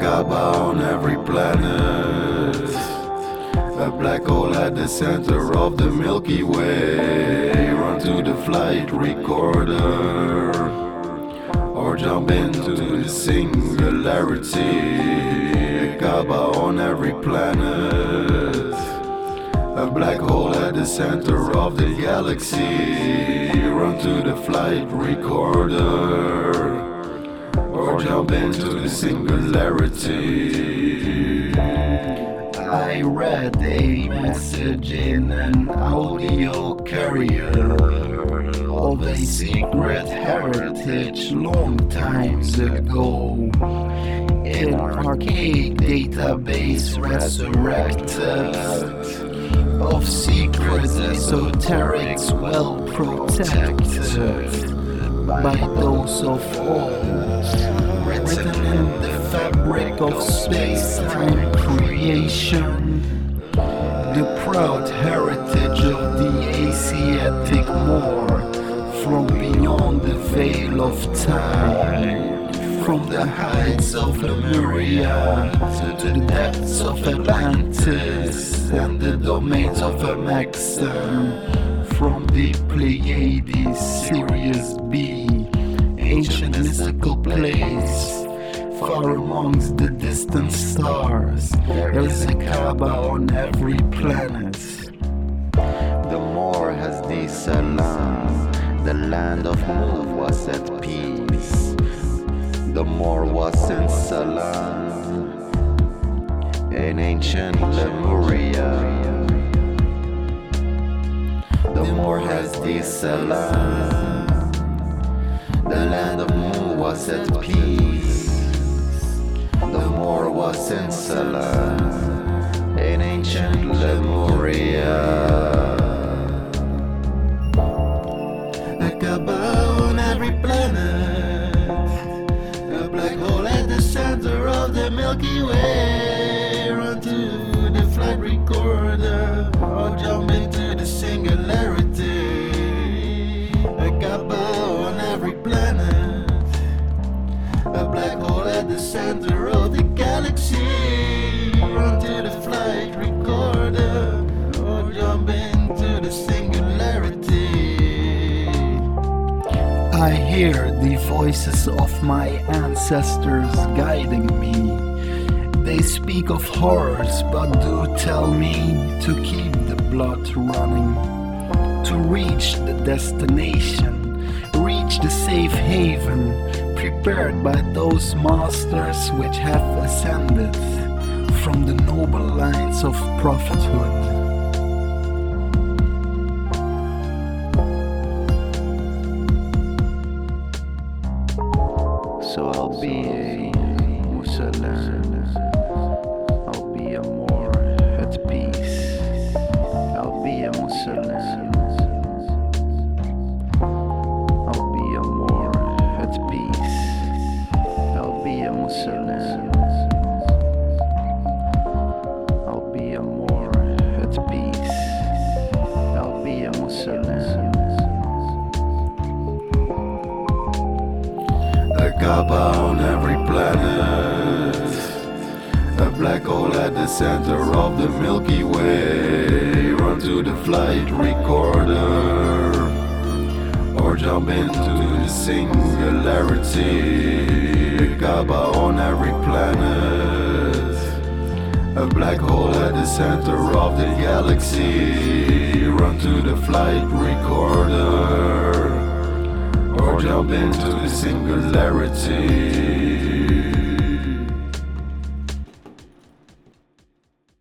Kaaba on every planet. A black hole at the center of the Milky Way. Run to the flight recorder. Or jump into the singularity. A Kaaba on every planet. A black hole at the center of the galaxy. Run to the flight recorder jump into the singularity. I read a message in an audio carrier of a secret heritage long times ago. An archaic database resurrected of secrets esoterics well protected by those of old, written in the fabric of space-time creation, the proud heritage of the Asiatic Moor, from beyond the veil of time. From the heights of Lemuria to the depths of Atlantis and the domains of Amexem from the Pleiades, Sirius B, ancient mystical place. Far amongst the distant stars, there is a Kaaba on every planet. The Moor has the Salam, the land of Mu was at peace. The Moor was in Salam, the Salam. The land of Mu was at peace. The Moor was in Salam, in ancient Lemuria. At the center of the galaxy. Run to the flight recorder or jump into the singularity. I hear the voices of my ancestors guiding me. They speak of horrors, but do tell me to keep the blood running. To reach the destination, reach the safe haven prepared by those masters which have ascended from the noble lines of prophethood. So I'll be a Muslim. The center of the Milky Way. Run to the flight recorder. Or jump into the singularity. A Kaaba on every planet. A black hole at the center of the galaxy. Run to the flight recorder or jump into the singularity.